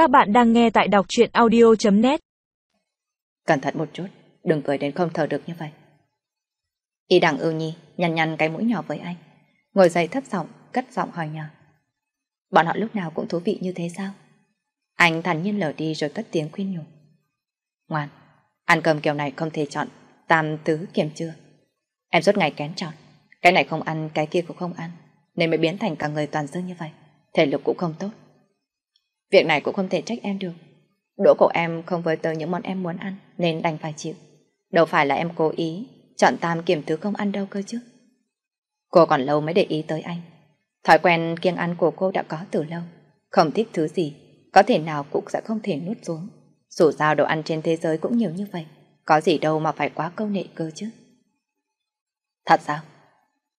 Các bạn đang nghe tại đọc truyện audio.net Cẩn thận một chút, đừng cười đến không thở được như vậy. Y đẳng ưu nhi nhăn nhăn cái mũi nhỏ với anh. Ngồi dậy thấp giọng, cất giọng hỏi nhỏ. Bọn họ lúc nào cũng thú vị như thế sao? Anh thản nhiên lở đi rồi cất tiếng khuyên nhủ. Ngoan, ăn cơm kiểu này không thể chọn tam tứ kiểm chưa. Em suốt ngày kén chọn, cái này không ăn, cái kia cũng không ăn, nên mới biến thành cả người toàn dương như vậy. Thể lực cũng không tốt. Việc này cũng không thể trách em được. Đỗ của em không với tới những món em muốn ăn, nên đành phải chịu. Đâu phải là em cố ý, chọn tam kiểm thứ không ăn đâu cơ chứ. Cô còn lâu mới để ý tới anh. Thói quen kiêng ăn của cô đã có từ lâu. Không thích thứ gì, có thể nào cũng sẽ không thể nuốt xuống. Dù sao đồ ăn trên thế giới cũng nhiều như vậy. Có gì đâu mà phải quá câu nệ cơ chứ. Thật sao?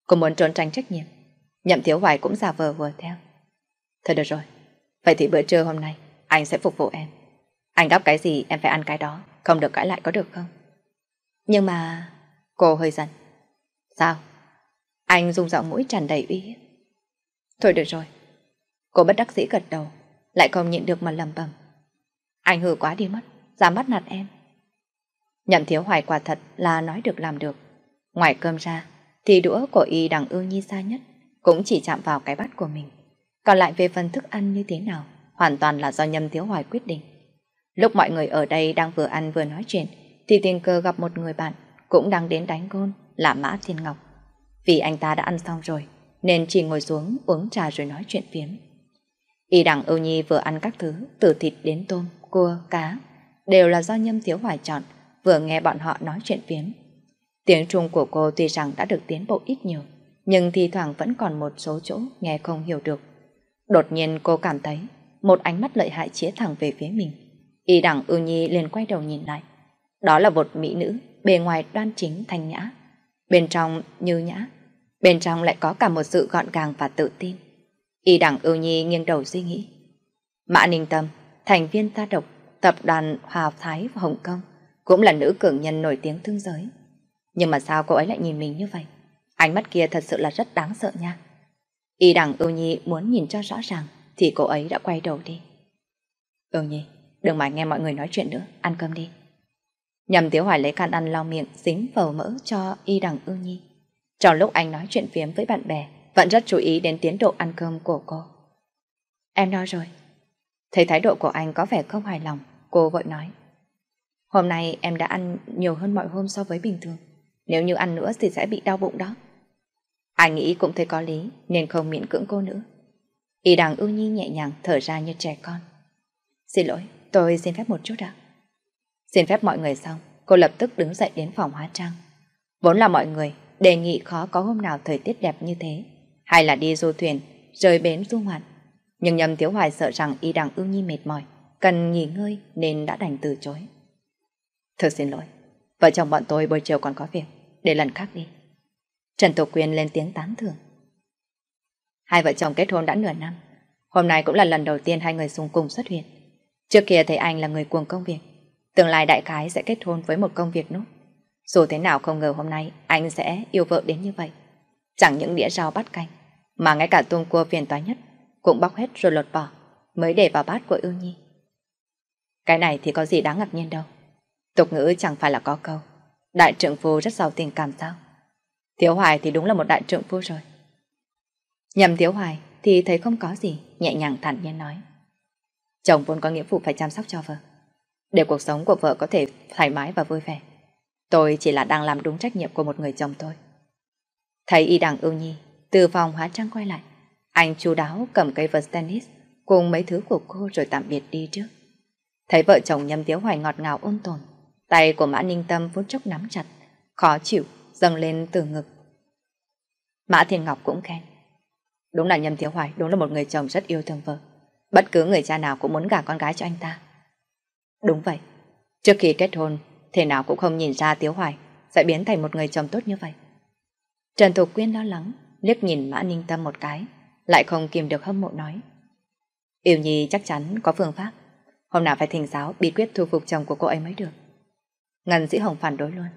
Cô muốn trốn tránh trách nhiệm. Nhậm thiếu hoài cũng giả vờ vừa theo. Thôi được rồi. Vậy thì bữa trưa hôm nay anh sẽ phục vụ em. Anh đáp cái gì em phải ăn cái đó. Không được cãi lại có được không? Nhưng mà... Cô hơi giận. Sao? Anh dùng giọng mũi tràn đầy uy hiếp. Thôi được rồi. Cô bất đắc dĩ gật đầu. Lại không nhịn được mà lầm bầm. Anh hừ quá đi mất. Dám bắt nạt em. Nhậm thiếu hoài quả thật là nói được làm được. Ngoài cơm ra, thì đũa của y đằng ưu nhi xa nhất cũng chỉ chạm vào cái bát của mình. Còn lại về phần thức ăn như thế nào, hoàn toàn là do nhâm thiếu hoài quyết định. Lúc mọi người ở đây đang vừa ăn vừa nói chuyện, thì tình cờ gặp một người bạn cũng đang đến đánh gôn là Mã Thiên Ngọc. Vì anh ta đã ăn xong rồi, nên chỉ ngồi xuống uống trà rồi nói chuyện phiếm. Y đằng ưu nhi vừa ăn các thứ, từ thịt đến tôm, cua, cá, đều là do nhâm thiếu hoài chọn, vừa nghe bọn họ nói chuyện phiếm. Tiếng Trung của cô tuy rằng đã được tiến bộ ít nhiều, nhưng thi thoảng vẫn còn một số chỗ nghe không hiểu được. Đột nhiên cô cảm thấy một ánh mắt lợi hại chĩa thẳng về phía mình. Y đẳng ưu nhi liền quay đầu nhìn lại. Đó là một mỹ nữ, bề ngoài đoan chính thanh nhã. Bên trong như nhã, bên trong lại có cả một sự gọn gàng và tự tin. Y đẳng ưu nhi nghiêng đầu suy nghĩ. Mã Ninh Tâm, thành viên ta độc, tập đoàn Hòa Thái và Hồng Kông, cũng là nữ cường nhân nổi tiếng thương giới. Nhưng mà sao cô ấy lại nhìn mình như vậy? Ánh mắt kia thật sự là rất đáng sợ nha. Y đằng ưu nhi muốn nhìn cho rõ ràng thì cô ấy đã quay đầu đi. Ưu nhi, đừng mà nghe mọi người nói chuyện nữa, ăn cơm đi. Nhầm Tiếu Hoài lấy khăn ăn lau miệng dính vào mỡ cho Y đằng ưu nhi. Trong lúc anh nói chuyện phiếm với bạn bè, vẫn rất chú ý đến tiến độ ăn cơm của cô. Em nói rồi. Thấy thái độ của anh có vẻ không hài lòng, cô vội nói. Hôm nay em đã ăn nhiều hơn mọi hôm so với bình thường. Nếu như ăn nữa thì sẽ bị đau bụng đó. Ai nghĩ cũng thấy có lý nên không miễn cưỡng cô nữa. Y đằng ưu nhi nhẹ nhàng thở ra như trẻ con. Xin lỗi, tôi xin phép một chút ạ. Xin phép mọi người xong, cô lập tức đứng dậy đến phòng hóa trang. Vốn là mọi người đề nghị khó có hôm nào thời tiết đẹp như thế, hay là đi du thuyền, rời bến du ngoạn. Nhưng nhầm thiếu hoài sợ rằng y đằng ưu nhi mệt mỏi, cần nghỉ ngơi nên đã đành từ chối. Thật xin lỗi, vợ chồng bọn tôi buổi chiều còn có việc, để lần khác đi. Trần Tổ Quyên lên tiếng tán thưởng. Hai vợ chồng kết hôn đã nửa năm. Hôm nay cũng là lần đầu tiên hai người xung cùng xuất hiện. Trước kia thấy anh là người cuồng công việc. Tương lai đại khái sẽ kết hôn với một công việc nốt. Dù thế nào không ngờ hôm nay anh sẽ yêu vợ đến như vậy. Chẳng những đĩa rau bắt canh, mà ngay cả tôm cua phiền toái nhất cũng bóc hết rồi lột bỏ, mới để vào bát của ưu nhi. Cái này thì có gì đáng ngạc nhiên đâu. Tục ngữ chẳng phải là có câu. Đại trượng phu rất giàu tình cảm sao? Thiếu Hoài thì đúng là một đại trượng phu rồi. Nhầm Thiếu Hoài thì thấy không có gì, nhẹ nhàng thản nhiên nói. Chồng vốn có nghĩa vụ phải chăm sóc cho vợ. Để cuộc sống của vợ có thể thoải mái và vui vẻ. Tôi chỉ là đang làm đúng trách nhiệm của một người chồng thôi. Thấy y đằng ưu nhi, từ phòng hóa trang quay lại. Anh chú đáo cầm cây vợt tennis cùng mấy thứ của cô rồi tạm biệt đi trước. Thấy vợ chồng nhâm tiếu hoài ngọt ngào ôn tồn, tay của Mã Ninh Tâm phút chốc nắm chặt, khó chịu, dâng lên từ ngực. Mã Thiên Ngọc cũng khen. Đúng là Nhâm Thiếu Hoài, đúng là một người chồng rất yêu thương vợ. Bất cứ người cha nào cũng muốn gả con gái cho anh ta. Đúng vậy. Trước khi kết hôn, thế nào cũng không nhìn ra Tiếu Hoài sẽ biến thành một người chồng tốt như vậy. Trần Thục Quyên lo lắng, liếc nhìn Mã Ninh Tâm một cái, lại không kìm được hâm mộ nói. Yêu Nhi chắc chắn có phương pháp. Hôm nào phải thỉnh giáo bí quyết thu phục chồng của cô ấy mới được. Ngân Dĩ Hồng phản đối luôn.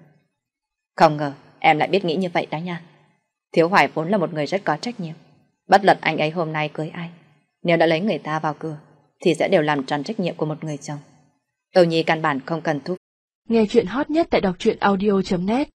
Không ngờ, em lại biết nghĩ như vậy đó nha. Thiếu Hoài vốn là một người rất có trách nhiệm. Bất luận anh ấy hôm nay cưới ai. Nếu đã lấy người ta vào cửa, thì sẽ đều làm tròn trách nhiệm của một người chồng. Âu Nhi căn bản không cần thúc. Nghe chuyện hot nhất tại đọc truyện audio.net